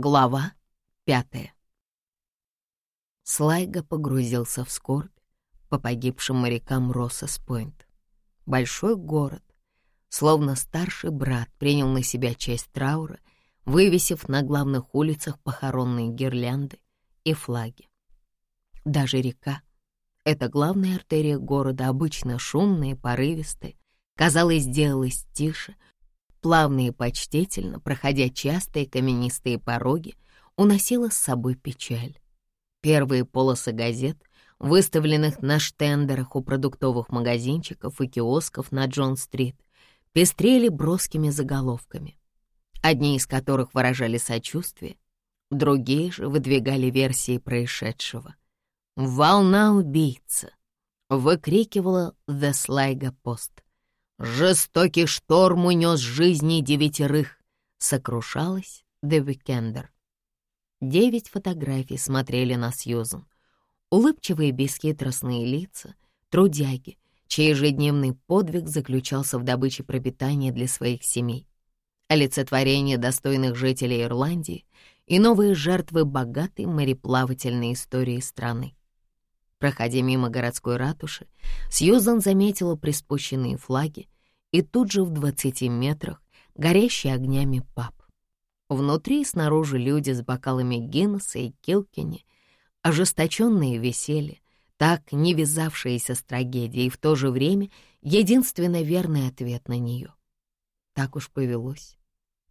Глава пятая. Слайга погрузился в скорбь по погибшим морякам Россос-Пойнт. Большой город, словно старший брат, принял на себя часть траура, вывесив на главных улицах похоронные гирлянды и флаги. Даже река, эта главная артерия города, обычно шумная и порывистая, казалось, сделалась тише — плавно и почтительно, проходя частые каменистые пороги, уносила с собой печаль. Первые полосы газет, выставленных на штендерах у продуктовых магазинчиков и киосков на Джон-стрит, пестрели броскими заголовками, одни из которых выражали сочувствие, другие же выдвигали версии происшедшего. «Волна убийца!» — выкрикивала The Sligo Post — Жестокий шторм унес жизни девятерых, сокрушалась The Weekender. Девять фотографий смотрели на Сьюзан. Улыбчивые бесхитростные лица, трудяги, чей ежедневный подвиг заключался в добыче пропитания для своих семей. Олицетворение достойных жителей Ирландии и новые жертвы богатой мореплавательной истории страны. Проходя мимо городской ратуши, Сьюзан заметила приспущенные флаги и тут же в двадцати метрах горящий огнями паб. Внутри и снаружи люди с бокалами Гиннесса и Килкини, ожесточенные веселье, так не вязавшиеся с трагедией, и в то же время единственно верный ответ на нее. Так уж повелось,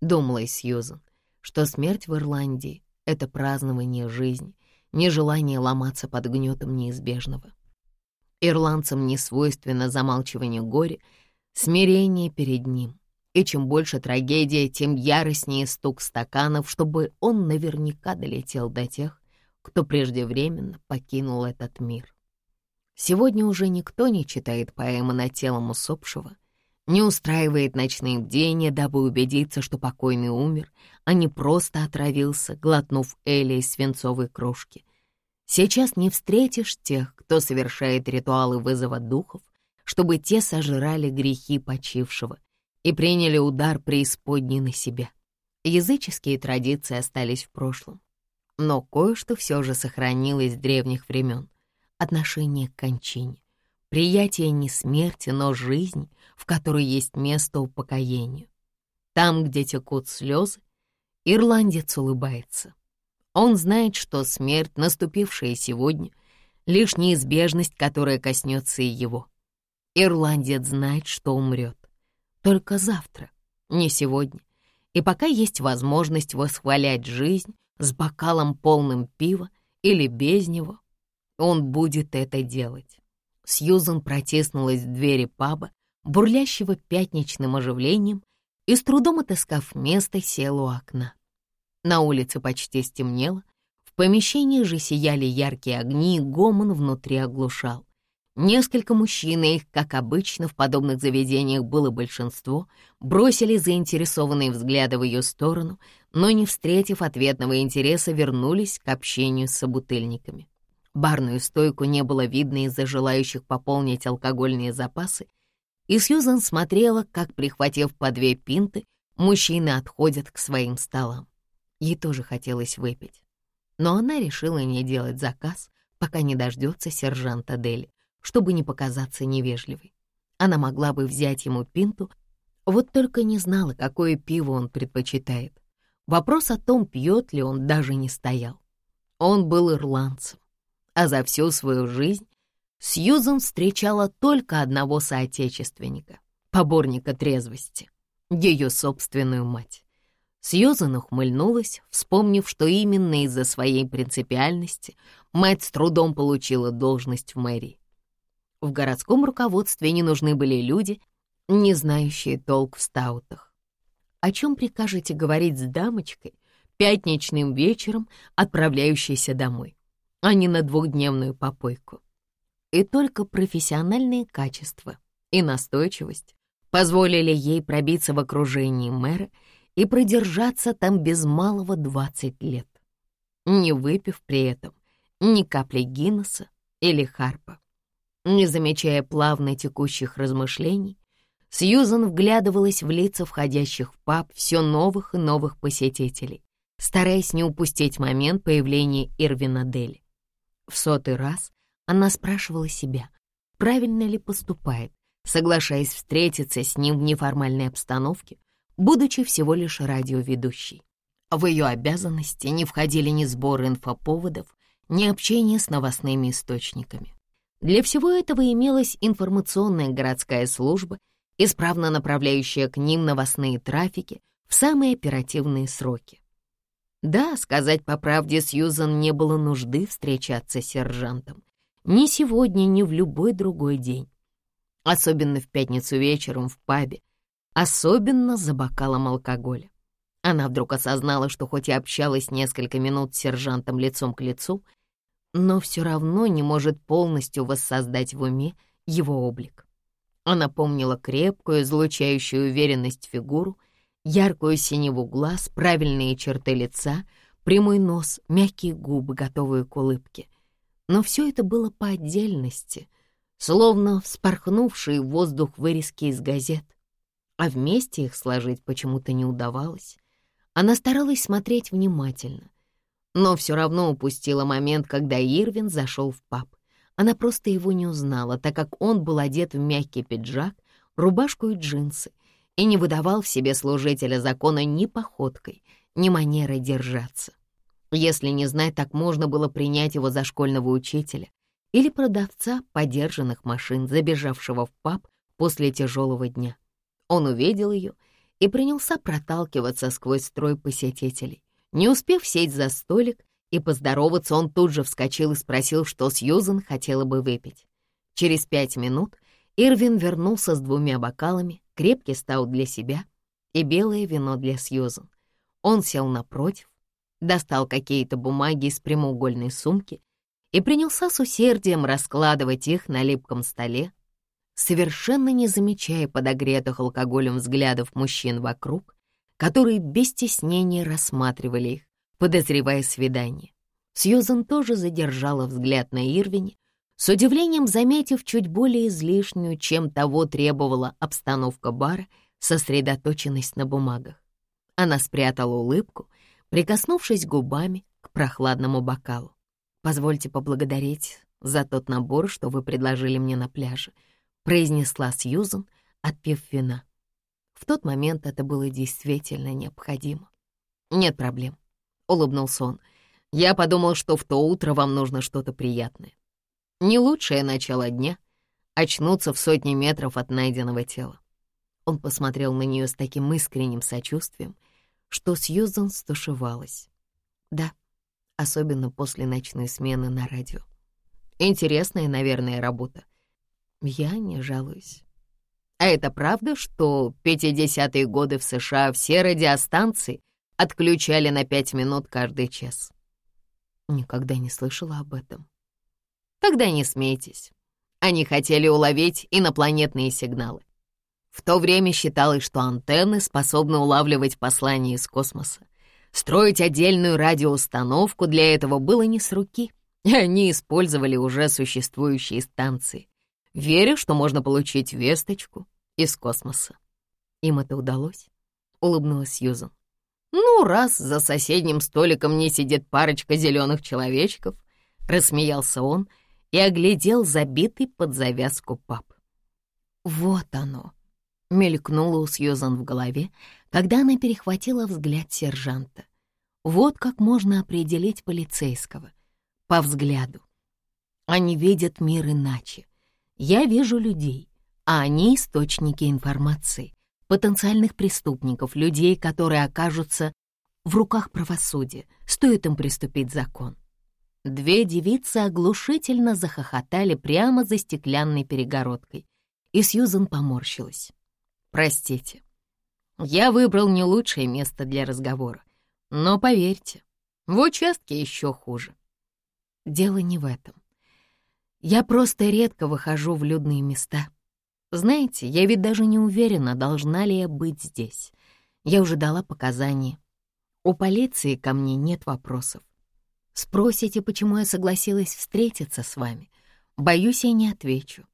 думала Сьюзан, что смерть в Ирландии — это празднование жизни, нежелание ломаться под гнетом неизбежного. Ирландцам не свойственно замалчивание горя, смирение перед ним. И чем больше трагедия, тем яростнее стук стаканов, чтобы он наверняка долетел до тех, кто преждевременно покинул этот мир. Сегодня уже никто не читает поэмы на телом усопшего, не устраивает ночные бдения, дабы убедиться, что покойный умер, а не просто отравился, глотнув Эли из свинцовой кружки. Сейчас не встретишь тех, кто совершает ритуалы вызова духов, чтобы те сожрали грехи почившего и приняли удар преисподней на себя. Языческие традиции остались в прошлом. Но кое-что все же сохранилось с древних времен. Отношение к кончине, приятие не смерти, но жизни, в которой есть место упокоению. Там, где текут слезы, ирландец улыбается. Он знает, что смерть, наступившая сегодня, — лишь неизбежность, которая коснется и его. Ирландец знает, что умрет. Только завтра, не сегодня. И пока есть возможность восхвалять жизнь с бокалом полным пива или без него, он будет это делать. Сьюзан протиснулась в двери паба, бурлящего пятничным оживлением, и с трудом отыскав место, села у окна. На улице почти стемнело, в помещении же сияли яркие огни, и гомон внутри оглушал. Несколько мужчин, их, как обычно, в подобных заведениях было большинство, бросили заинтересованные взгляды в ее сторону, но, не встретив ответного интереса, вернулись к общению с собутыльниками. Барную стойку не было видно из-за желающих пополнить алкогольные запасы, и Сьюзан смотрела, как, прихватив по две пинты, мужчины отходят к своим столам. Ей тоже хотелось выпить. Но она решила не делать заказ, пока не дождется сержанта Дели, чтобы не показаться невежливой. Она могла бы взять ему пинту, вот только не знала, какое пиво он предпочитает. Вопрос о том, пьет ли он, даже не стоял. Он был ирландцем, а за всю свою жизнь Сьюзан встречала только одного соотечественника, поборника трезвости, ее собственную мать. Сьюзан ухмыльнулась, вспомнив, что именно из-за своей принципиальности мать с трудом получила должность в мэрии. В городском руководстве не нужны были люди, не знающие толк в стаутах. О чем прикажете говорить с дамочкой пятничным вечером, отправляющейся домой, а не на двухдневную попойку? И только профессиональные качества и настойчивость позволили ей пробиться в окружении мэра и продержаться там без малого 20 лет, не выпив при этом ни капли Гиннесса или Харпа. Не замечая плавно текущих размышлений, Сьюзан вглядывалась в лица входящих в паб все новых и новых посетителей, стараясь не упустить момент появления Ирвина Дели. В сотый раз она спрашивала себя, правильно ли поступает, соглашаясь встретиться с ним в неформальной обстановке, будучи всего лишь радиоведущей. В ее обязанности не входили ни сборы инфоповодов, ни общение с новостными источниками. Для всего этого имелась информационная городская служба, исправно направляющая к ним новостные трафики в самые оперативные сроки. Да, сказать по правде, Сьюзан не было нужды встречаться с сержантом. Ни сегодня, ни в любой другой день. Особенно в пятницу вечером в пабе. Особенно за бокалом алкоголя. Она вдруг осознала, что хоть и общалась несколько минут с сержантом лицом к лицу, но все равно не может полностью воссоздать в уме его облик. Она помнила крепкую, излучающую уверенность фигуру, яркую синеву глаз, правильные черты лица, прямой нос, мягкие губы, готовые к улыбке. Но все это было по отдельности, словно вспорхнувшие в воздух вырезки из газет, а вместе их сложить почему-то не удавалось. Она старалась смотреть внимательно, но все равно упустила момент, когда Ирвин зашел в паб. Она просто его не узнала, так как он был одет в мягкий пиджак, рубашку и джинсы, и не выдавал в себе служителя закона ни походкой, ни манерой держаться. Если не знать, так можно было принять его за школьного учителя или продавца подержанных машин, забежавшего в паб после тяжелого дня. Он увидел ее и принялся проталкиваться сквозь строй посетителей. Не успев сесть за столик и поздороваться, он тут же вскочил и спросил, что Сьюзен хотела бы выпить. Через пять минут Ирвин вернулся с двумя бокалами, крепкий стал для себя и белое вино для Сьюзен. Он сел напротив, достал какие-то бумаги из прямоугольной сумки и принялся с усердием раскладывать их на липком столе, совершенно не замечая подогретых алкоголем взглядов мужчин вокруг, которые без стеснения рассматривали их, подозревая свидание. Сьюзан тоже задержала взгляд на Ирвине, с удивлением заметив чуть более излишнюю, чем того требовала обстановка бара, сосредоточенность на бумагах. Она спрятала улыбку, прикоснувшись губами к прохладному бокалу. «Позвольте поблагодарить за тот набор, что вы предложили мне на пляже», произнесла Сьюзан, отпив вина. В тот момент это было действительно необходимо. «Нет проблем», — улыбнулся он. «Я подумал, что в то утро вам нужно что-то приятное. Не лучшее начало дня — очнуться в сотни метров от найденного тела». Он посмотрел на нее с таким искренним сочувствием, что Сьюзан стушевалась. «Да, особенно после ночной смены на радио. Интересная, наверное, работа. Я не жалуюсь. А это правда, что 50-е годы в США все радиостанции отключали на пять минут каждый час? Никогда не слышала об этом. Тогда не смейтесь. Они хотели уловить инопланетные сигналы. В то время считалось, что антенны способны улавливать послания из космоса. Строить отдельную радиоустановку для этого было не с руки, они использовали уже существующие станции. Верю, что можно получить весточку из космоса. Им это удалось? Улыбнулась Сьюзан. Ну, раз за соседним столиком не сидит парочка зеленых человечков, рассмеялся он и оглядел забитый под завязку пап. Вот оно, мелькнуло у Сьюзан в голове, когда она перехватила взгляд сержанта. Вот как можно определить полицейского. По взгляду. Они видят мир иначе. Я вижу людей, а они источники информации, потенциальных преступников, людей, которые окажутся в руках правосудия, стоит им приступить закон. Две девицы оглушительно захохотали прямо за стеклянной перегородкой, и Сьюзан поморщилась. «Простите, я выбрал не лучшее место для разговора, но поверьте, в участке еще хуже. Дело не в этом. Я просто редко выхожу в людные места. Знаете, я ведь даже не уверена, должна ли я быть здесь. Я уже дала показания. У полиции ко мне нет вопросов. Спросите, почему я согласилась встретиться с вами. Боюсь, я не отвечу.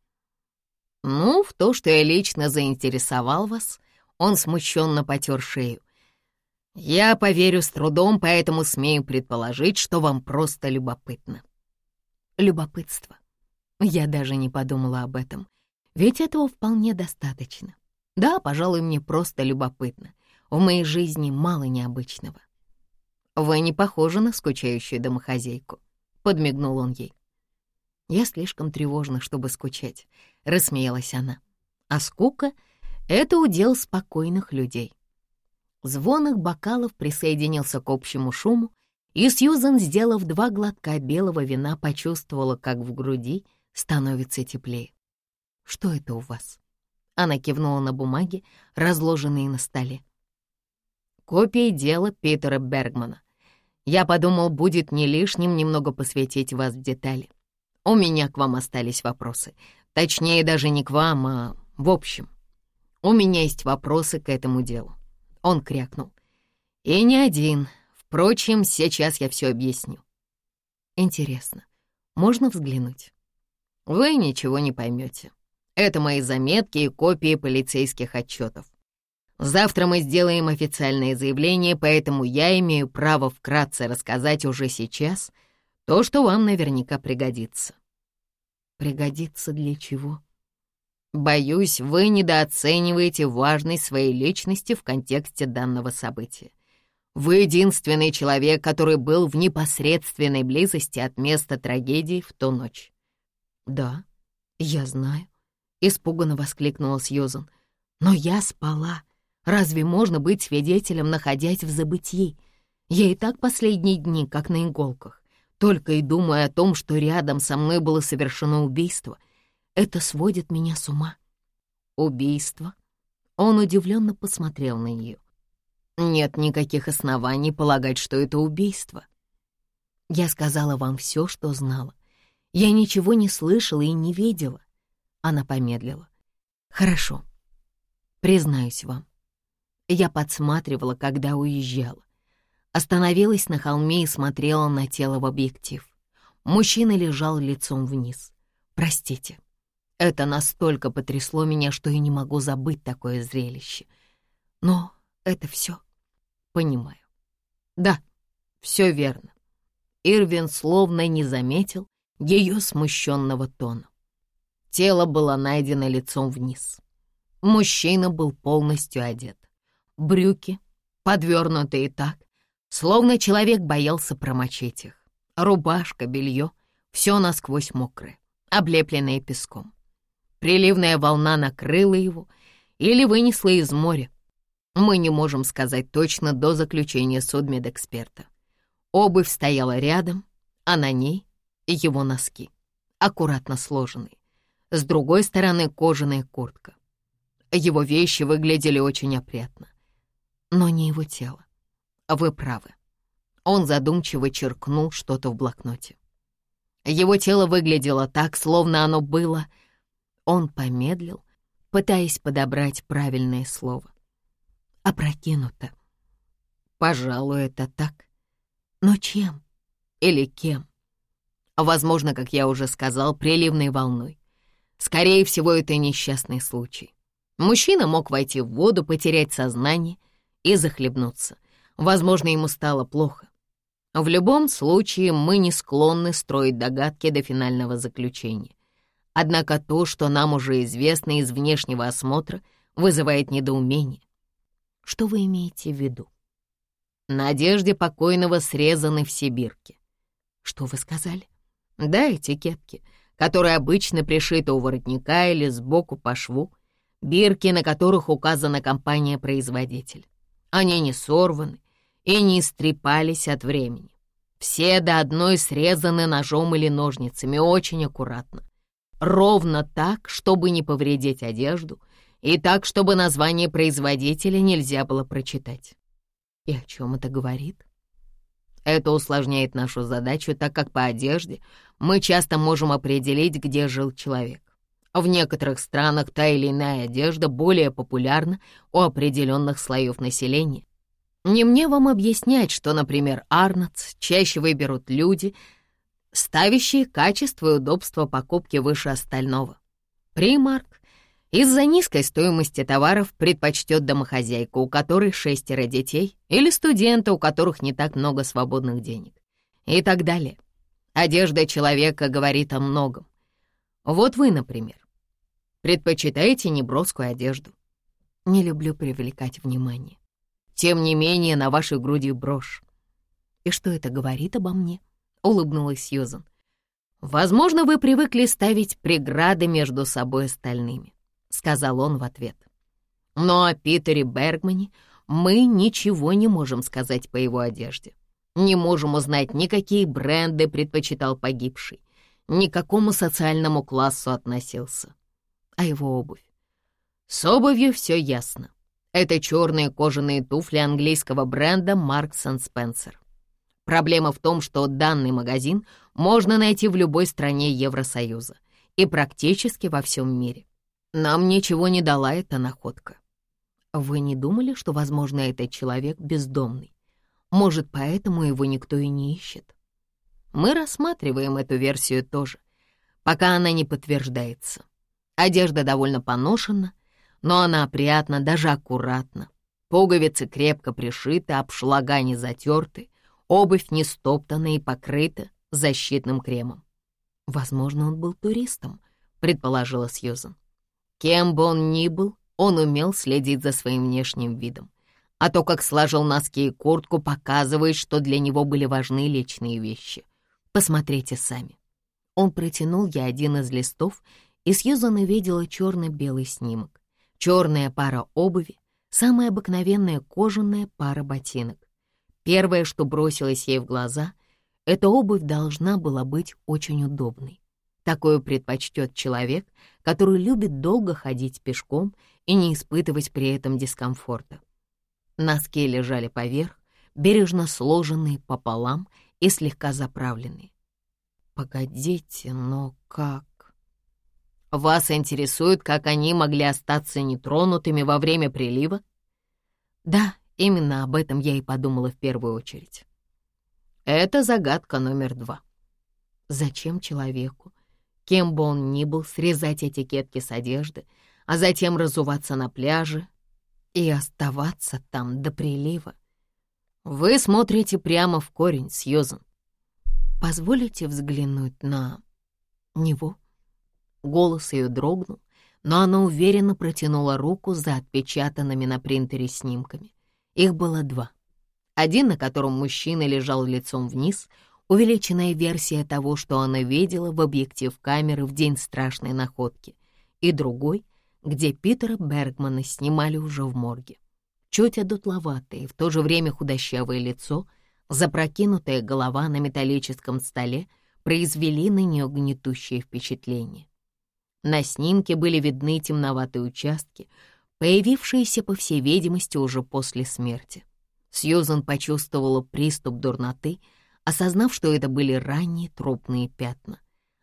Ну, в то, что я лично заинтересовал вас, он смущенно потер шею. Я поверю с трудом, поэтому смею предположить, что вам просто любопытно. Любопытство. Я даже не подумала об этом, ведь этого вполне достаточно. Да, пожалуй, мне просто любопытно. В моей жизни мало необычного. «Вы не похожи на скучающую домохозяйку», — подмигнул он ей. «Я слишком тревожна, чтобы скучать», — рассмеялась она. «А скука — это удел спокойных людей». Звон их бокалов присоединился к общему шуму, и Сьюзан, сделав два глотка белого вина, почувствовала, как в груди становится теплее. «Что это у вас?» Она кивнула на бумаги, разложенные на столе. «Копии дела Питера Бергмана. Я подумал, будет не лишним немного посвятить вас в детали. У меня к вам остались вопросы. Точнее, даже не к вам, а в общем. У меня есть вопросы к этому делу». Он крякнул. «И не один. Впрочем, сейчас я все объясню». «Интересно, можно взглянуть?» «Вы ничего не поймете. Это мои заметки и копии полицейских отчетов. Завтра мы сделаем официальное заявление, поэтому я имею право вкратце рассказать уже сейчас то, что вам наверняка пригодится». «Пригодится для чего?» «Боюсь, вы недооцениваете важность своей личности в контексте данного события. Вы единственный человек, который был в непосредственной близости от места трагедии в ту ночь». «Да, я знаю», — испуганно воскликнула Сьюзан. «Но я спала. Разве можно быть свидетелем, находясь в забытии? Я и так последние дни, как на иголках. Только и думаю о том, что рядом со мной было совершено убийство. Это сводит меня с ума». «Убийство?» Он удивленно посмотрел на нее. «Нет никаких оснований полагать, что это убийство». «Я сказала вам все, что знала. Я ничего не слышала и не видела. Она помедлила. Хорошо. Признаюсь вам. Я подсматривала, когда уезжала. Остановилась на холме и смотрела на тело в объектив. Мужчина лежал лицом вниз. Простите. Это настолько потрясло меня, что я не могу забыть такое зрелище. Но это все. Понимаю. Да, все верно. Ирвин словно не заметил, ее смущенного тона. Тело было найдено лицом вниз. Мужчина был полностью одет. Брюки, подвернутые так, словно человек боялся промочить их. Рубашка, белье — все насквозь мокрое, облепленное песком. Приливная волна накрыла его или вынесла из моря. Мы не можем сказать точно до заключения судмедэксперта. Обувь стояла рядом, а на ней его носки, аккуратно сложенные. С другой стороны кожаная куртка. Его вещи выглядели очень опрятно. Но не его тело. Вы правы. Он задумчиво черкнул что-то в блокноте. Его тело выглядело так, словно оно было... Он помедлил, пытаясь подобрать правильное слово. Опрокинуто. Пожалуй, это так. Но чем? Или кем? Возможно, как я уже сказал, приливной волной. Скорее всего, это несчастный случай. Мужчина мог войти в воду, потерять сознание и захлебнуться. Возможно, ему стало плохо. В любом случае, мы не склонны строить догадки до финального заключения. Однако то, что нам уже известно из внешнего осмотра, вызывает недоумение. Что вы имеете в виду? На одежде покойного срезаны все бирки. Что вы сказали? Да, этикетки, которые обычно пришиты у воротника или сбоку по шву, бирки, на которых указана компания-производитель. Они не сорваны и не истрепались от времени. Все до одной срезаны ножом или ножницами очень аккуратно. Ровно так, чтобы не повредить одежду, и так, чтобы название производителя нельзя было прочитать. И о чем это говорит? Это усложняет нашу задачу, так как по одежде мы часто можем определить, где жил человек. В некоторых странах та или иная одежда более популярна у определенных слоев населения. Не мне вам объяснять, что, например, Арнотс чаще выберут люди, ставящие качество и удобство покупки выше остального. Примарк Из-за низкой стоимости товаров предпочтет домохозяйка, у которой шестеро детей, или студента, у которых не так много свободных денег. И так далее. Одежда человека говорит о многом. Вот вы, например, предпочитаете неброскую одежду. Не люблю привлекать внимание. Тем не менее, на вашей груди брошь. И что это говорит обо мне? Улыбнулась Сьюзан. Возможно, вы привыкли ставить преграды между собой остальными, сказал он в ответ. Но о Питере Бергмане мы ничего не можем сказать по его одежде. Не можем узнать, никакие бренды предпочитал погибший, ни к какому социальному классу относился. А его обувь? С обувью все ясно. Это черные кожаные туфли английского бренда Marks Spencer. Проблема в том, что данный магазин можно найти в любой стране Евросоюза и практически во всем мире. Нам ничего не дала эта находка. Вы не думали, что, возможно, этот человек бездомный? Может, поэтому его никто и не ищет. Мы рассматриваем эту версию тоже, пока она не подтверждается. Одежда довольно поношена, но она опрятна, даже аккуратна. Пуговицы крепко пришиты, обшлага не затерты, обувь не стоптана и покрыта защитным кремом. Возможно, он был туристом, предположила Сьюзан. Кем бы он ни был, он умел следить за своим внешним видом а то, как сложил носки и куртку, показывает, что для него были важны личные вещи. Посмотрите сами. Он протянул ей один из листов, и Сьюзан увидела черно-белый снимок. Черная пара обуви, самая обыкновенная кожаная пара ботинок. Первое, что бросилось ей в глаза, эта обувь должна была быть очень удобной. Такое предпочтет человек, который любит долго ходить пешком и не испытывать при этом дискомфорта. Носки лежали поверх, бережно сложенные пополам и слегка заправленные. «Погодите, но как?» «Вас интересует, как они могли остаться нетронутыми во время прилива?» «Да, именно об этом я и подумала в первую очередь». Это загадка номер два. Зачем человеку, кем бы он ни был, срезать этикетки с одежды, а затем разуваться на пляже, и оставаться там до прилива. Вы смотрите прямо в корень, Сьюзан. Позволите взглянуть на него? Голос ее дрогнул, но она уверенно протянула руку за отпечатанными на принтере снимками. Их было два. Один, на котором мужчина лежал лицом вниз, увеличенная версия того, что она видела в объектив камеры в день страшной находки, и другой, где Питера Бергмана снимали уже в морге. Чуть одутловатое, в то же время худощавое лицо, запрокинутая голова на металлическом столе произвели на нее гнетущее впечатление. На снимке были видны темноватые участки, появившиеся, по всей видимости, уже после смерти. Сьюзан почувствовала приступ дурноты, осознав, что это были ранние трупные пятна.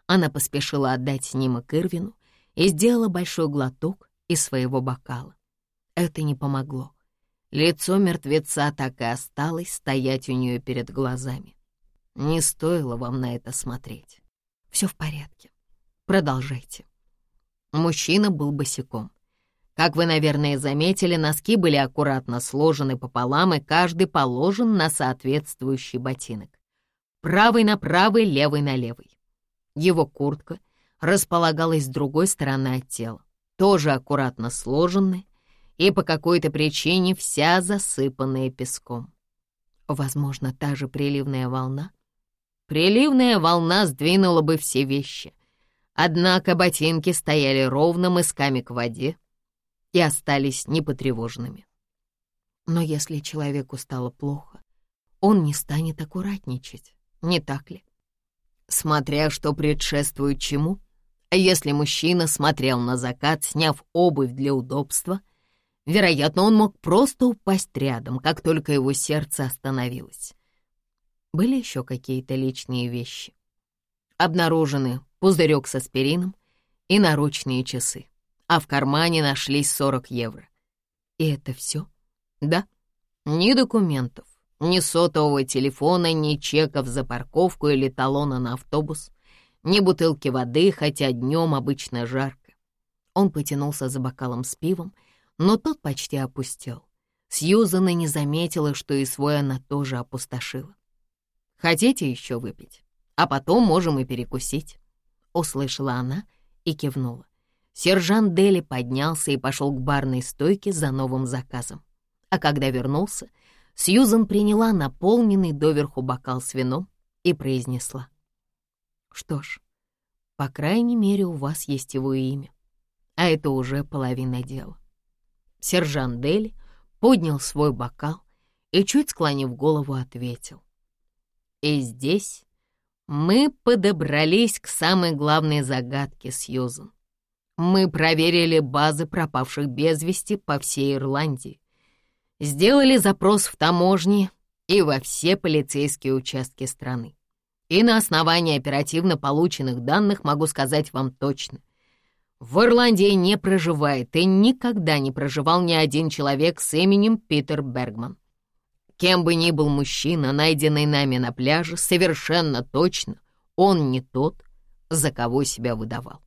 Она поспешила отдать снимок Ирвину, и сделала большой глоток из своего бокала. Это не помогло. Лицо мертвеца так и осталось стоять у нее перед глазами. Не стоило вам на это смотреть. Все в порядке. Продолжайте. Мужчина был босиком. Как вы, наверное, заметили, носки были аккуратно сложены пополам, и каждый положен на соответствующий ботинок. Правый на правый, левый на левый. Его куртка — располагалась с другой стороны от тела, тоже аккуратно сложенная и по какой-то причине вся засыпанная песком. Возможно, та же приливная волна? Приливная волна сдвинула бы все вещи. Однако ботинки стояли ровно мысками к воде и остались непотревоженными. Но если человеку стало плохо, он не станет аккуратничать, не так ли? Смотря что предшествует чему — если мужчина смотрел на закат, сняв обувь для удобства, вероятно, он мог просто упасть рядом, как только его сердце остановилось. Были еще какие-то личные вещи. Обнаружены пузырек с аспирином и наручные часы, а в кармане нашлись 40 евро. И это все? Да. Ни документов, ни сотового телефона, ни чеков за парковку или талона на автобус — ни бутылки воды, хотя днем обычно жарко. Он потянулся за бокалом с пивом, но тот почти опустел. Сьюзан не заметила, что и свой она тоже опустошила. «Хотите еще выпить? А потом можем и перекусить», — услышала она и кивнула. Сержант Дели поднялся и пошел к барной стойке за новым заказом. А когда вернулся, Сьюзан приняла наполненный доверху бокал с вином и произнесла. «Что ж, по крайней мере, у вас есть его имя, а это уже половина дела». Сержант Дели поднял свой бокал и, чуть склонив голову, ответил. «И здесь мы подобрались к самой главной загадке, Сьюзан. Мы проверили базы пропавших без вести по всей Ирландии, сделали запрос в таможне и во все полицейские участки страны. И на основании оперативно полученных данных могу сказать вам точно. В Ирландии не проживает и никогда не проживал ни один человек с именем Питер Бергман. Кем бы ни был мужчина, найденный нами на пляже, совершенно точно он не тот, за кого себя выдавал.